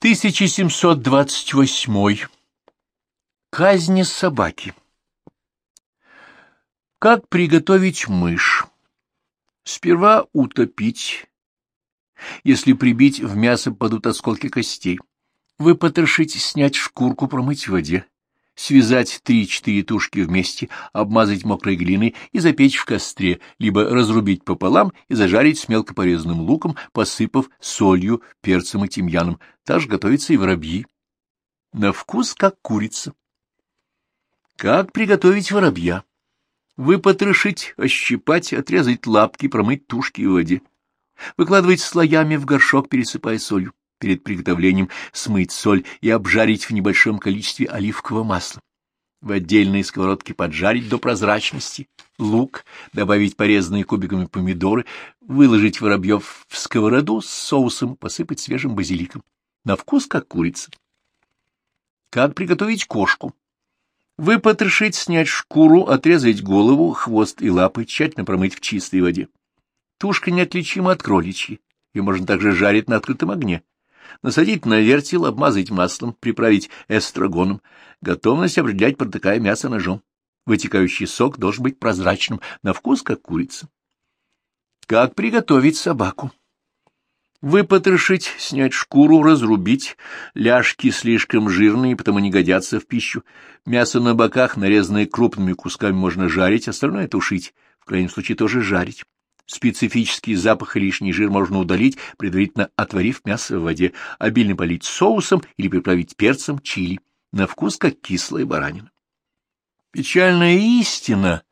1728. Казнь собаки. Как приготовить мышь? Сперва утопить. Если прибить, в мясо падут осколки костей. Выпотрошить, снять шкурку, промыть в воде связать три-четыре тушки вместе, обмазать мокрой глиной и запечь в костре, либо разрубить пополам и зажарить с мелко порезанным луком, посыпав солью, перцем и тимьяном. Так же готовятся и воробьи. На вкус как курица. Как приготовить воробья? Выпотрошить, ощипать, отрезать лапки, промыть тушки в воде. Выкладывать слоями в горшок, пересыпая солью перед приготовлением смыть соль и обжарить в небольшом количестве оливкового масла. В отдельной сковородке поджарить до прозрачности лук, добавить порезанные кубиками помидоры, выложить воробьев в сковороду с соусом, посыпать свежим базиликом. На вкус как курица. Как приготовить кошку? Выпотрошить, снять шкуру, отрезать голову, хвост и лапы, тщательно промыть в чистой воде. Тушка неотличима от кроличьей. Ее можно также жарить на открытом огне насадить на вертел, обмазать маслом, приправить эстрагоном. Готовность определять, протыкая мясо ножом. Вытекающий сок должен быть прозрачным, на вкус как курица. Как приготовить собаку? Выпотрошить, снять шкуру, разрубить. Ляжки слишком жирные, потому не годятся в пищу. Мясо на боках, нарезанное крупными кусками, можно жарить, остальное тушить. В крайнем случае тоже жарить. Специфический запах и лишний жир можно удалить, предварительно отварив мясо в воде, обильно полить соусом или приправить перцем, чили. На вкус как кислая баранина. Печальная истина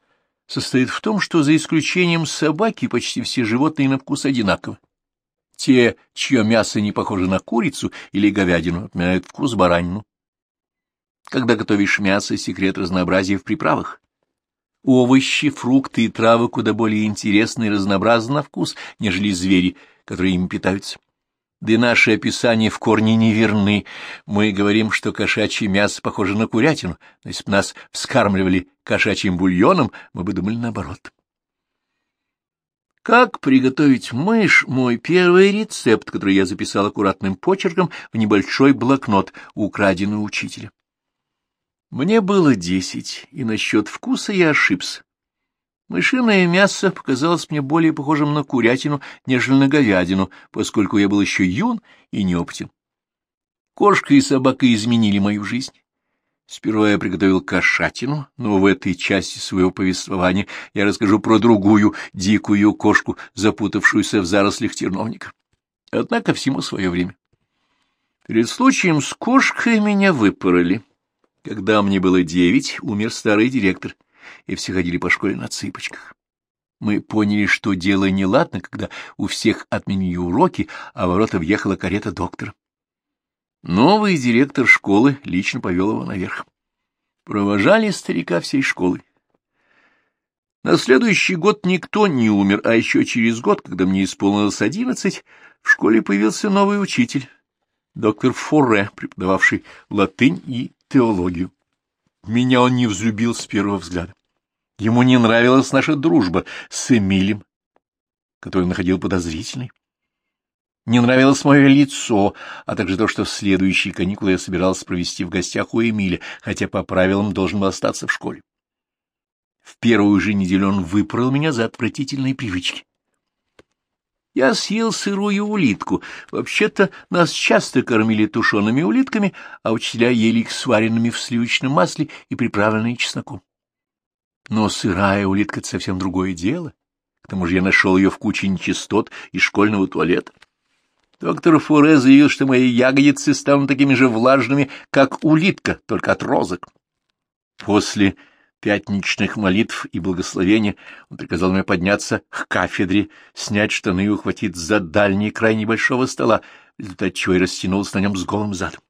состоит в том, что за исключением собаки почти все животные на вкус одинаковы. Те, чье мясо не похоже на курицу или говядину, отменяют вкус баранину. Когда готовишь мясо, секрет разнообразия в приправах. Овощи, фрукты и травы куда более интересны и разнообразны на вкус, нежели звери, которые им питаются. Да и наши описания в корне неверны. Мы говорим, что кошачье мясо похоже на курятину, но если бы нас вскармливали кошачьим бульоном, мы бы думали наоборот. Как приготовить мышь — мой первый рецепт, который я записал аккуратным почерком в небольшой блокнот, украденный учителя. Мне было десять, и насчет вкуса я ошибся. Мышиное мясо показалось мне более похожим на курятину, нежели на говядину, поскольку я был еще юн и неопытен. Кошка и собака изменили мою жизнь. Сперва я приготовил кошатину, но в этой части своего повествования я расскажу про другую дикую кошку, запутавшуюся в зарослях терновника. Однако всему свое время. Перед случаем с кошкой меня выпороли. Когда мне было девять, умер старый директор, и все ходили по школе на цыпочках. Мы поняли, что дело неладно, когда у всех отменили уроки, а в ворота въехала карета доктора. Новый директор школы лично повел его наверх. Провожали старика всей школы. На следующий год никто не умер, а еще через год, когда мне исполнилось одиннадцать, в школе появился новый учитель, доктор Форре, преподававший латынь и теологию. Меня он не взлюбил с первого взгляда. Ему не нравилась наша дружба с Эмилем, который находил подозрительной. Не нравилось мое лицо, а также то, что следующие каникулы я собирался провести в гостях у Эмиля, хотя по правилам должен был остаться в школе. В первую же неделю он выпорол меня за отвратительные привычки. Я съел сырую улитку. Вообще-то нас часто кормили тушеными улитками, а учителя ели их сваренными в сливочном масле и приправленные чесноком. Но сырая улитка — это совсем другое дело. К тому же я нашел ее в куче нечистот из школьного туалета. Доктор Фуре заявил, что мои ягодицы станут такими же влажными, как улитка, только от розок. После пятничных молитв и благословения он приказал мне подняться к кафедре, снять штаны и ухватить за дальний край небольшого стола, в результате чего я растянулся на нем с голым задом.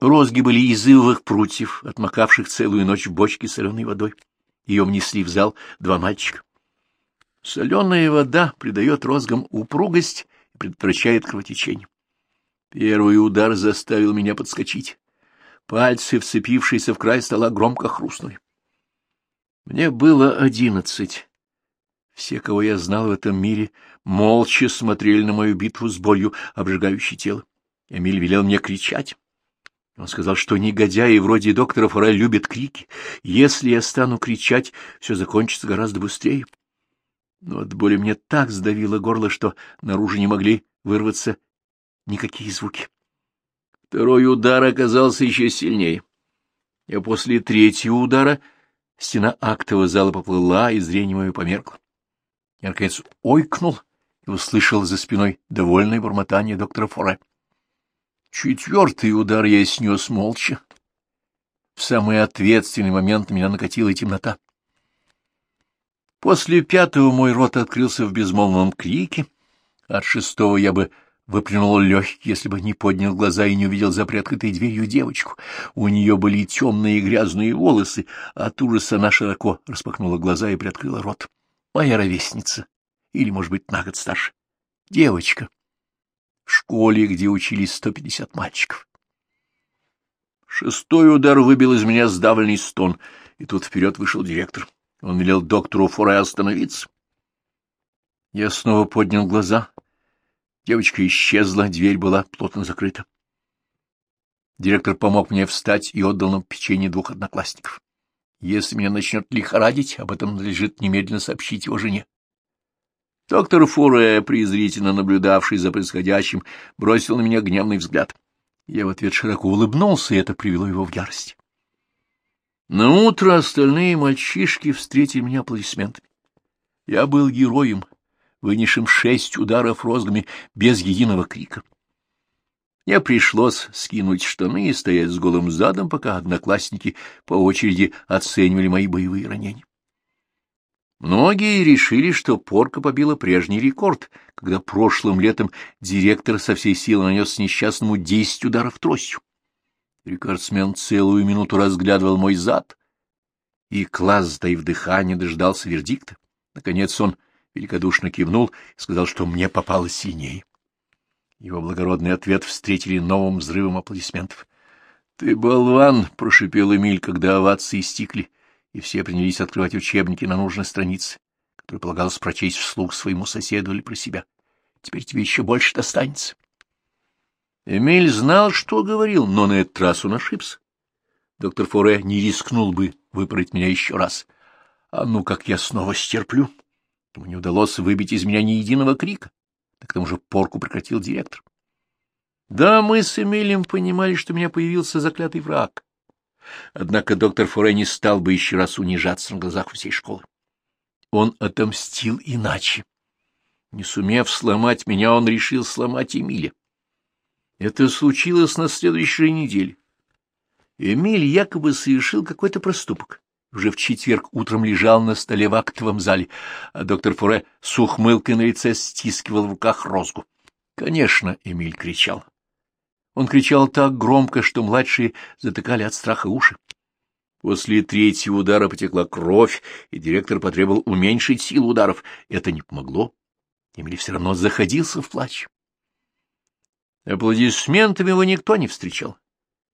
Розги были из ивовых прутьев, отмокавших целую ночь в бочке соленой водой. Ее внесли в зал два мальчика. Соленая вода придает розгам упругость и предотвращает кровотечение. Первый удар заставил меня подскочить. Пальцы, вцепившиеся в край стола, громко хрустнули. Мне было одиннадцать. Все, кого я знал в этом мире, молча смотрели на мою битву с болью, обжигающей тело. Эмиль велел мне кричать. Он сказал, что негодяи вроде доктора Форе любят крики. Если я стану кричать, все закончится гораздо быстрее. Но от боли мне так сдавило горло, что наружу не могли вырваться никакие звуки. Второй удар оказался еще сильнее. А после третьего удара стена актового зала поплыла, и зрение мое померкло. Я, наконец, ойкнул и услышал за спиной довольное бормотание доктора Форе. Четвертый удар я снес молча. В самый ответственный момент меня накатила темнота. После пятого мой рот открылся в безмолвном крике. От шестого я бы выплюнул легкий, если бы не поднял глаза и не увидел за приоткрытой дверью девочку. У нее были темные грязные волосы, а от ужаса она широко распахнула глаза и приоткрыла рот. Моя ровесница, или, может быть, на год старше. Девочка. В школе, где учились сто пятьдесят мальчиков. Шестой удар выбил из меня сдавленный стон, и тут вперед вышел директор. Он велел доктору Форе остановиться. Я снова поднял глаза — Девочка исчезла, дверь была плотно закрыта. Директор помог мне встать и отдал нам печенье двух одноклассников. Если меня начнет лихорадить, об этом надлежит немедленно сообщить его жене. Доктор Фуре, презрительно наблюдавший за происходящим, бросил на меня гневный взгляд. Я в ответ широко улыбнулся, и это привело его в ярость. На утро остальные мальчишки встретили меня аплодисментами. Я был героем, вынесшим шесть ударов розгами без единого крика. Мне пришлось скинуть штаны и стоять с голым задом, пока одноклассники по очереди оценивали мои боевые ранения. Многие решили, что порка побила прежний рекорд, когда прошлым летом директор со всей силы нанес несчастному десять ударов тростью. Рекордсмен целую минуту разглядывал мой зад, и класс, сдаив дыхание, дождался вердикта. Наконец он великодушно кивнул и сказал, что мне попало синее. Его благородный ответ встретили новым взрывом аплодисментов. — Ты болван! — прошипел Эмиль, когда овации стикли, и все принялись открывать учебники на нужной странице, которую полагалось прочесть вслух своему соседу или про себя. Теперь тебе еще больше достанется. Эмиль знал, что говорил, но на этот раз он ошибся. Доктор Форе не рискнул бы выпороть меня еще раз. А ну, как я снова стерплю! — Ему не удалось выбить из меня ни единого крика. Так к тому же порку прекратил директор. Да, мы с Эмилием понимали, что у меня появился заклятый враг. Однако доктор Форе не стал бы еще раз унижаться на глазах всей школы. Он отомстил иначе. Не сумев сломать меня, он решил сломать Эмиля. Это случилось на следующей неделе. Эмиль якобы совершил какой-то проступок уже в четверг утром лежал на столе в актовом зале, а доктор Фуре с ухмылкой на лице стискивал в руках розгу. Конечно, Эмиль кричал. Он кричал так громко, что младшие затыкали от страха уши. После третьего удара потекла кровь, и директор потребовал уменьшить силу ударов. Это не помогло. Эмиль все равно заходился в плач. Аплодисментами его никто не встречал.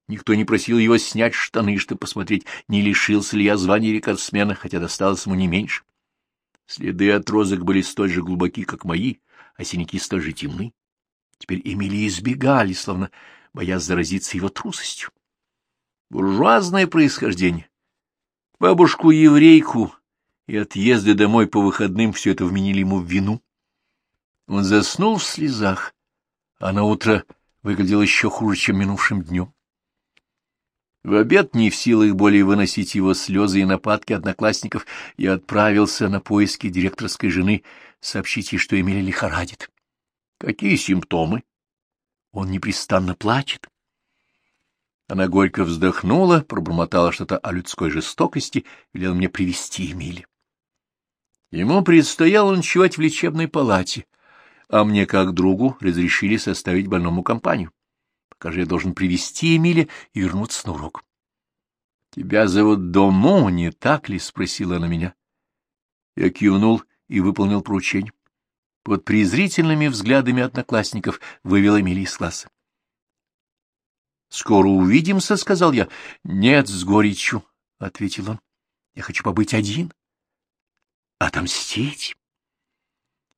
Никто не просил его снять штаны, чтобы посмотреть, не лишился ли я звания рекордсмена, хотя досталось ему не меньше. Следы от розок были столь же глубоки, как мои, а синяки столь же темны. Теперь Эмилии избегали, словно боясь заразиться его трусостью. Буржуазное происхождение. Бабушку-еврейку и отъезды домой по выходным все это вменили ему в вину. Он заснул в слезах, а на утро выглядел еще хуже, чем минувшим днем. В обед, не в силах более выносить его слезы и нападки одноклассников, я отправился на поиски директорской жены сообщить ей, что Эмили лихорадит. Какие симптомы? Он непрестанно плачет. Она горько вздохнула, пробормотала что-то о людской жестокости, велела мне привести Эмили. Ему предстояло ночевать в лечебной палате, а мне, как другу, разрешили составить больному компанию. Скажи, я должен привести Эмиля и вернуться на урок. — Тебя зовут Домо, не так ли? — спросила она меня. Я кивнул и выполнил поручение. Под презрительными взглядами одноклассников вывел Эмилий из класса. — Скоро увидимся, — сказал я. — Нет, с горечью, — ответил он. — Я хочу побыть один. — Отомстить?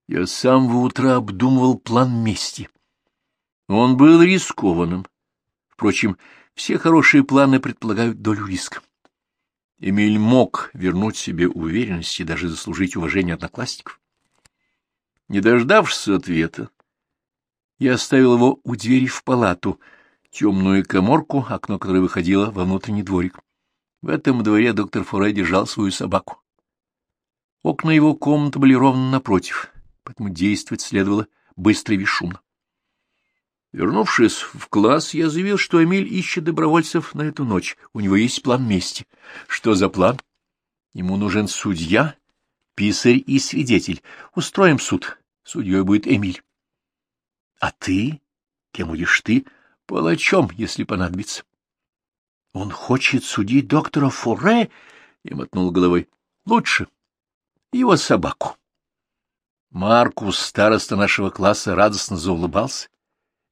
Я с самого утра обдумывал план мести. Он был рискованным. Впрочем, все хорошие планы предполагают долю риска. Эмиль мог вернуть себе уверенность и даже заслужить уважение одноклассников. Не дождавшись ответа, я оставил его у двери в палату, темную коморку, окно которой выходило во внутренний дворик. В этом дворе доктор Форе держал свою собаку. Окна его комнаты были ровно напротив, поэтому действовать следовало быстро и бесшумно. Вернувшись в класс, я заявил, что Эмиль ищет добровольцев на эту ночь. У него есть план мести. Что за план? Ему нужен судья, писарь и свидетель. Устроим суд. Судьей будет Эмиль. А ты? Кем будешь ты? Палачом, если понадобится. Он хочет судить доктора Фуре? Я мотнул головой. Лучше. Его собаку. Маркус, староста нашего класса, радостно заулыбался.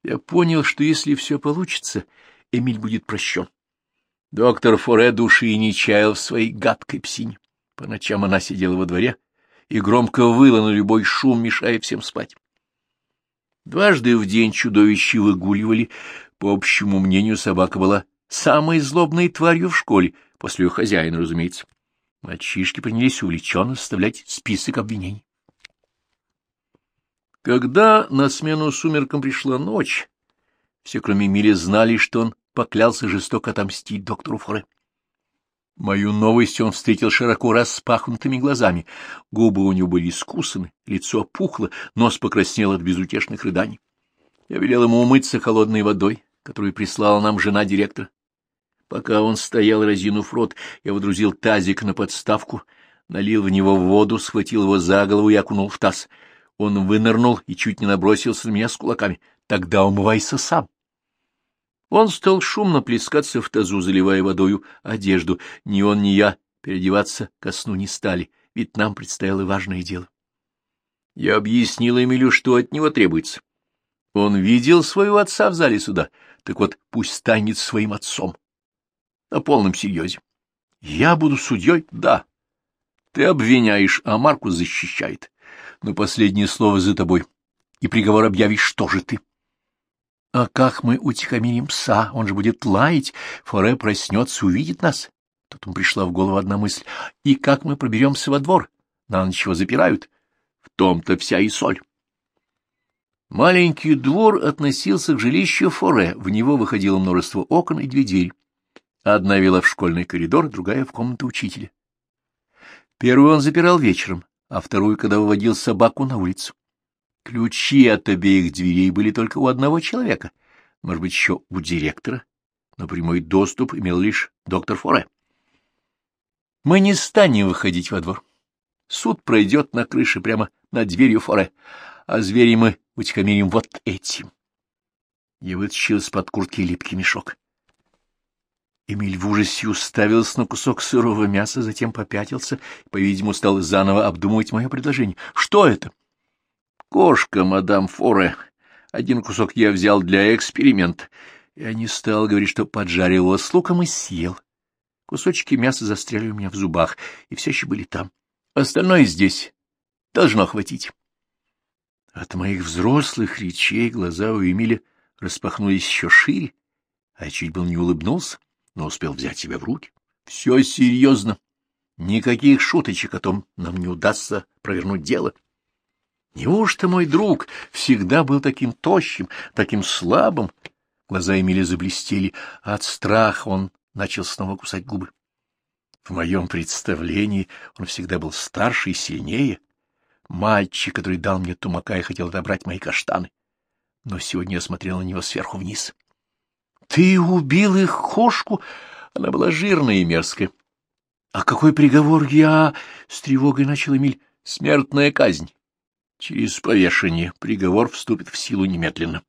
Я понял, что если все получится, Эмиль будет прощен. Доктор Форе души не чаял в своей гадкой псине. По ночам она сидела во дворе и громко выла на любой шум, мешая всем спать. Дважды в день чудовища выгуливали. По общему мнению, собака была самой злобной тварью в школе, после ее хозяина, разумеется. Мальчишки принялись увлеченно составлять список обвинений. Когда на смену сумеркам пришла ночь, все, кроме Мили, знали, что он поклялся жестоко отомстить доктору Форе. Мою новость он встретил широко распахнутыми глазами. Губы у него были искусаны, лицо опухло, нос покраснел от безутешных рыданий. Я велел ему умыться холодной водой, которую прислала нам жена директора. Пока он стоял, разинув рот, я водрузил тазик на подставку, налил в него воду, схватил его за голову и окунул в таз — он вынырнул и чуть не набросился на меня с кулаками. «Тогда умывайся сам». Он стал шумно плескаться в тазу, заливая водою одежду. Ни он, ни я переодеваться ко сну не стали, ведь нам предстояло важное дело. Я объяснил Эмилю, что от него требуется. Он видел своего отца в зале суда, так вот пусть станет своим отцом. На полном серьезе. Я буду судьей? Да. Ты обвиняешь, а Маркус защищает но последнее слово за тобой, и приговор объявишь, что же ты. А как мы утихомирим пса? Он же будет лаять, Форе проснется, увидит нас. Тут ему пришла в голову одна мысль. И как мы проберемся во двор? На ночь его запирают. В том-то вся и соль. Маленький двор относился к жилищу Форе, в него выходило множество окон и две двери. Одна вела в школьный коридор, другая — в комнату учителя. Первую он запирал вечером, а вторую, когда выводил собаку на улицу. Ключи от обеих дверей были только у одного человека, может быть, еще у директора, но прямой доступ имел лишь доктор Форе. Мы не станем выходить во двор. Суд пройдет на крыше прямо над дверью Форе, а звери мы утихомирим вот этим. Я вытащил из-под куртки липкий мешок. Эмиль в ужасе уставился на кусок сырого мяса, затем попятился и, по-видимому, стал заново обдумывать мое предложение. «Что это?» «Кошка, мадам Форе. Один кусок я взял для эксперимента. Я не стал говорить, что поджарил его с луком и съел. Кусочки мяса застряли у меня в зубах, и все еще были там. Остальное здесь. Должно хватить». От моих взрослых речей глаза у Эмиля распахнулись еще шире, а чуть был не улыбнулся но успел взять себя в руки. Все серьезно. Никаких шуточек о том нам не удастся провернуть дело. Неужто мой друг всегда был таким тощим, таким слабым? Глаза Эмили заблестели, от страха он начал снова кусать губы. В моем представлении он всегда был старше и сильнее. Мальчик, который дал мне тумака и хотел отобрать мои каштаны. Но сегодня я смотрел на него сверху вниз. Ты убил их кошку? Она была жирная и мерзкая. А какой приговор я... С тревогой начал Эмиль. Смертная казнь. Через повешение приговор вступит в силу немедленно.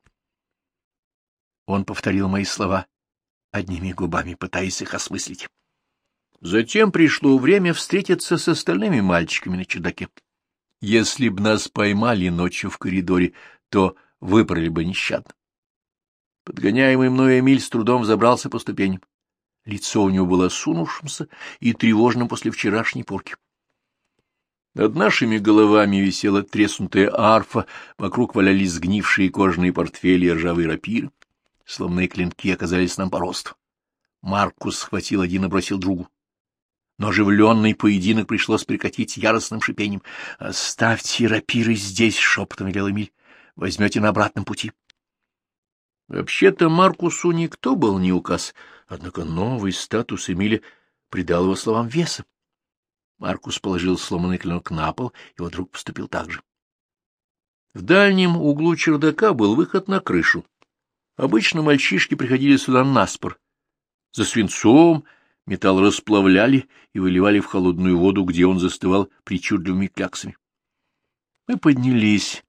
Он повторил мои слова одними губами, пытаясь их осмыслить. Затем пришло время встретиться с остальными мальчиками на чудаке. Если б нас поймали ночью в коридоре, то выпороли бы нещадно. Подгоняемый мной Эмиль с трудом забрался по ступеням. Лицо у него было сунувшимся и тревожным после вчерашней порки. Над нашими головами висела треснутая арфа, вокруг валялись сгнившие кожаные портфели и ржавые рапиры. Словные клинки оказались нам по росту. Маркус схватил один и бросил другу. Но оживленный поединок пришлось прекратить яростным шипением. — Оставьте рапиры здесь, — шепотом велел Эмиль. — Возьмете на обратном пути. Вообще-то Маркусу никто был не указ, однако новый статус Эмиля придал его словам веса. Маркус положил сломанный клинок на пол, его друг поступил так же. В дальнем углу чердака был выход на крышу. Обычно мальчишки приходили сюда на спор. За свинцом металл расплавляли и выливали в холодную воду, где он застывал причудливыми кляксами. Мы поднялись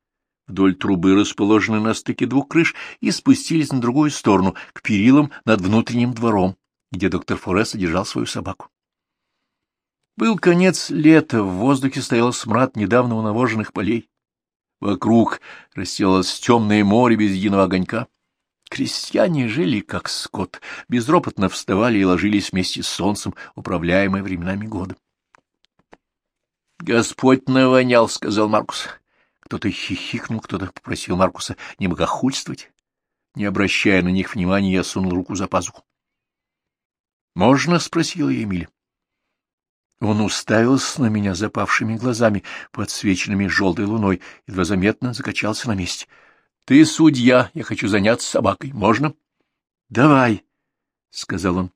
вдоль трубы, расположенной на стыке двух крыш, и спустились на другую сторону, к перилам над внутренним двором, где доктор Форес содержал свою собаку. Был конец лета, в воздухе стоял смрад недавно унавоженных полей. Вокруг расстилалось темное море без единого огонька. Крестьяне жили как скот, безропотно вставали и ложились вместе с солнцем, управляемые временами года. — Господь навонял, — сказал Маркус. Кто-то хихикнул, кто-то попросил Маркуса не богохульствовать. Не обращая на них внимания, я сунул руку за пазуху. — Можно? — спросила Эмиль. Он уставился на меня запавшими глазами, подсвеченными желтой луной, едва заметно закачался на месте. — Ты судья, я хочу заняться собакой. Можно? — Давай, — сказал он.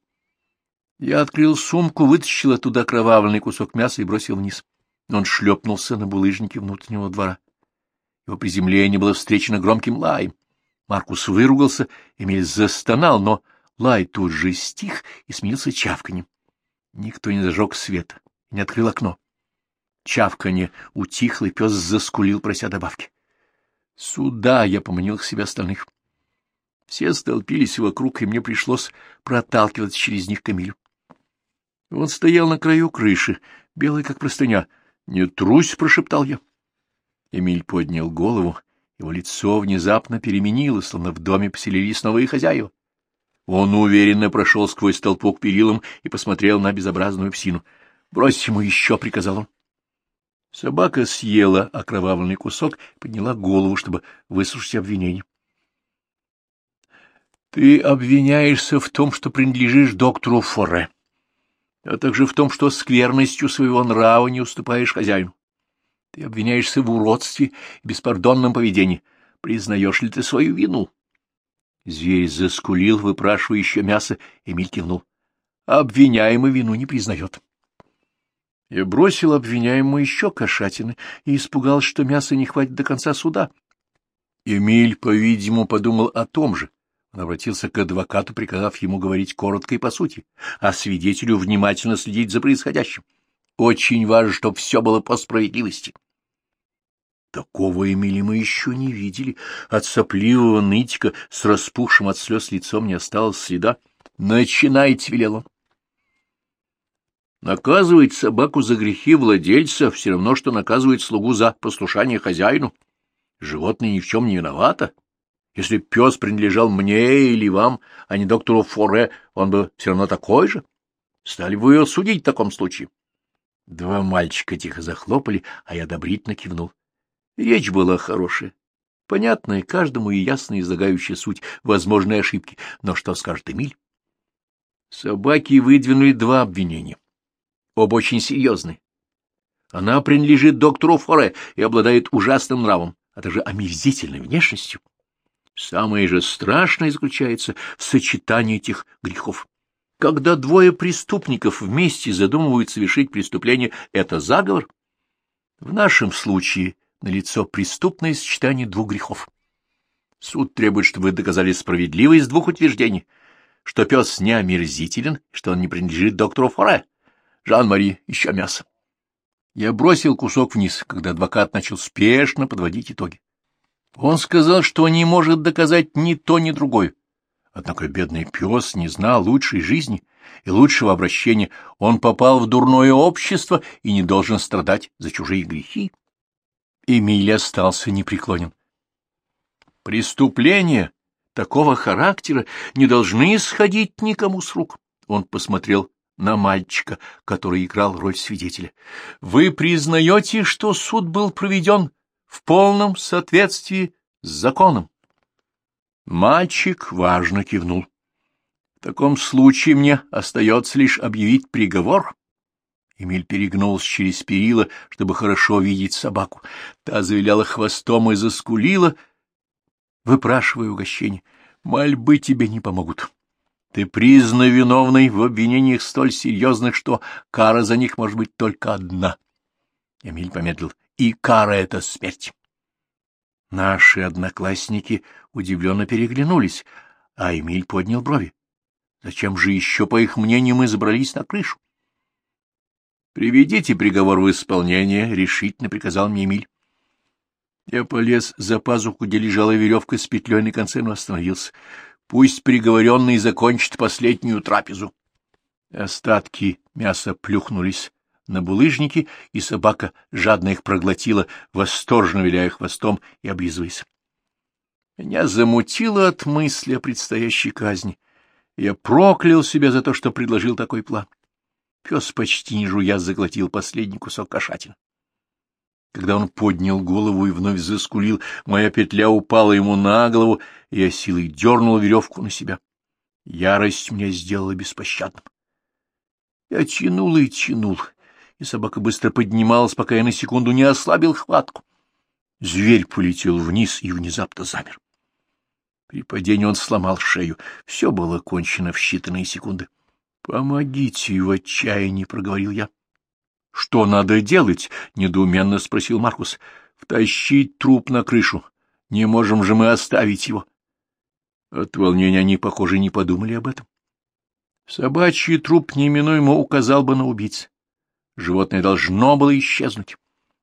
Я открыл сумку, вытащил оттуда кровавленный кусок мяса и бросил вниз. Он шлепнулся на булыжнике внутреннего двора. Его приземление было встречено громким лаем. Маркус выругался, Эмиль застонал, но лай тут же стих и сменился чавканем. Никто не зажег света, не открыл окно. Чавканье утихло, и пес заскулил, прося добавки. Сюда я поманил к себе остальных. Все столпились вокруг, и мне пришлось проталкиваться через них к Эмилю. Он стоял на краю крыши, белый как простыня. «Не трусь!» — прошептал я. Эмиль поднял голову, его лицо внезапно переменилось, словно в доме поселились новые хозяева. Он уверенно прошел сквозь толпу к перилам и посмотрел на безобразную псину. — Брось ему еще, — приказал он. Собака съела окровавленный кусок подняла голову, чтобы выслушать обвинение. — Ты обвиняешься в том, что принадлежишь доктору Форе, а также в том, что скверностью своего нрава не уступаешь хозяину. Ты обвиняешься в уродстве и беспардонном поведении. Признаешь ли ты свою вину? Зверь заскулил, выпрашивая еще мясо, Эмиль кивнул. Обвиняемый вину не признает. Я бросил обвиняемому еще кошатины и испугался, что мяса не хватит до конца суда. Эмиль, по-видимому, подумал о том же. Он обратился к адвокату, приказав ему говорить коротко и по сути, а свидетелю внимательно следить за происходящим. Очень важно, чтобы все было по справедливости. Такого Эмили мы еще не видели. От сопливого нытика с распухшим от слез лицом не осталось следа. «Начинайте!» — велел он. Наказывать собаку за грехи владельца все равно, что наказывать слугу за послушание хозяину. Животное ни в чем не виновато. Если пес принадлежал мне или вам, а не доктору Форе, он бы все равно такой же. Стали бы ее судить в таком случае. Два мальчика тихо захлопали, а я одобрительно кивнул. Речь была хорошая, понятная каждому и ясно излагающая суть возможной ошибки. Но что скажет Эмиль? Собаки выдвинули два обвинения. Оба очень серьезные. Она принадлежит доктору Форе и обладает ужасным нравом, а также омерзительной внешностью. Самое же страшное заключается в сочетании этих грехов. Когда двое преступников вместе задумывают совершить преступление, это заговор. В нашем случае налицо преступное сочетание двух грехов. Суд требует, чтобы вы доказали справедливость двух утверждений, что пес не омерзителен, что он не принадлежит доктору Форе. Жан-Мари, еще мясо. Я бросил кусок вниз, когда адвокат начал спешно подводить итоги. Он сказал, что не может доказать ни то, ни другое. Однако бедный пес не знал лучшей жизни и лучшего обращения. Он попал в дурное общество и не должен страдать за чужие грехи. Эмиль остался непреклонен. Преступления такого характера не должны исходить никому с рук. Он посмотрел на мальчика, который играл роль свидетеля. Вы признаете, что суд был проведен в полном соответствии с законом? Мальчик важно кивнул. В таком случае мне остается лишь объявить приговор. Эмиль перегнулся через перила, чтобы хорошо видеть собаку. Та завиляла хвостом и заскулила, выпрашивая угощение. Мольбы тебе не помогут. Ты признан виновной в обвинениях столь серьезных, что кара за них может быть только одна. Эмиль помедлил. И кара — это смерть. Наши одноклассники удивленно переглянулись, а Эмиль поднял брови. Зачем же еще, по их мнению, мы забрались на крышу? — Приведите приговор в исполнение, — решительно приказал мне Эмиль. Я полез за пазуху, где лежала веревка с петлей на конце, но остановился. Пусть приговоренный закончит последнюю трапезу. Остатки мяса плюхнулись на булыжники, и собака жадно их проглотила, восторженно виляя хвостом и облизываясь. Меня замутило от мысли о предстоящей казни. Я проклял себя за то, что предложил такой план. Пес почти не жуя заглотил последний кусок кошатина. Когда он поднял голову и вновь заскулил, моя петля упала ему на голову, и я силой дернул веревку на себя. Ярость меня сделала беспощадным. Я тянул и тянул, и собака быстро поднималась, пока я на секунду не ослабил хватку. Зверь полетел вниз и внезапно замер. При падении он сломал шею. Все было кончено в считанные секунды. — Помогите в отчаянии, — проговорил я. — Что надо делать? — недоуменно спросил Маркус. — Втащить труп на крышу. Не можем же мы оставить его. От волнения они, похоже, не подумали об этом. Собачий труп неминуемо указал бы на убийц. Животное должно было исчезнуть.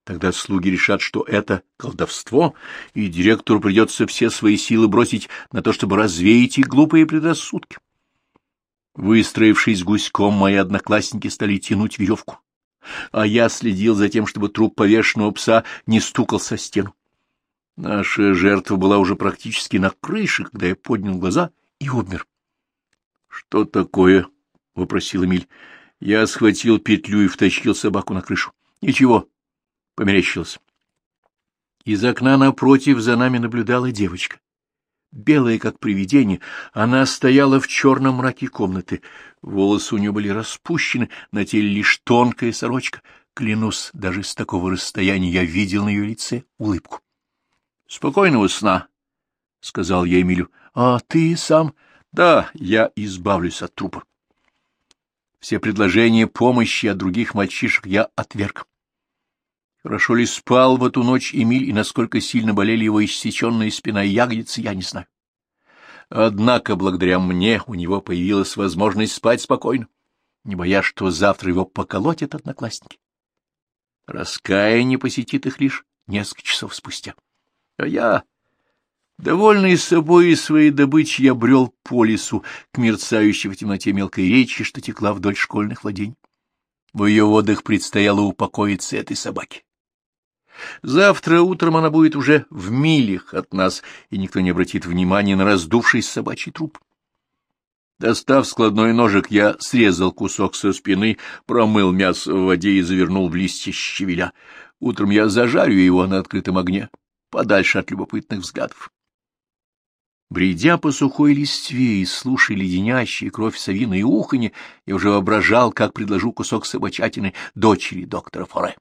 Тогда слуги решат, что это колдовство, и директору придется все свои силы бросить на то, чтобы развеять их глупые предрассудки. Выстроившись гуськом, мои одноклассники стали тянуть веревку а я следил за тем, чтобы труп повешенного пса не стукал со стену. Наша жертва была уже практически на крыше, когда я поднял глаза и умер. — Что такое? — вопросил Эмиль. Я схватил петлю и втащил собаку на крышу. — Ничего, — померещилось. Из окна напротив за нами наблюдала девочка белая, как привидение. Она стояла в черном мраке комнаты. Волосы у нее были распущены, на теле лишь тонкая сорочка. Клянусь, даже с такого расстояния я видел на ее лице улыбку. — Спокойного сна, — сказал я Эмилю. — А ты сам? — Да, я избавлюсь от трупа. Все предложения помощи от других мальчишек я отверг. Хорошо ли спал в эту ночь Эмиль и насколько сильно болели его иссеченная спина и ягодицы, я не знаю. Однако благодаря мне у него появилась возможность спать спокойно, не боясь, что завтра его поколотят одноклассники. Раскаяние посетит их лишь несколько часов спустя. А я, довольный собой и своей добычей, я брел по лесу к мерцающей в темноте мелкой речи, что текла вдоль школьных владений. В ее водах предстояло упокоиться этой собаке. Завтра утром она будет уже в милях от нас, и никто не обратит внимания на раздувшийся собачий труп. Достав складной ножик, я срезал кусок со спины, промыл мясо в воде и завернул в листья щавеля. Утром я зажарю его на открытом огне, подальше от любопытных взглядов. Бредя по сухой листве и слушая леденящие кровь совиные уханье, я уже воображал, как предложу кусок собачатины дочери доктора Форе.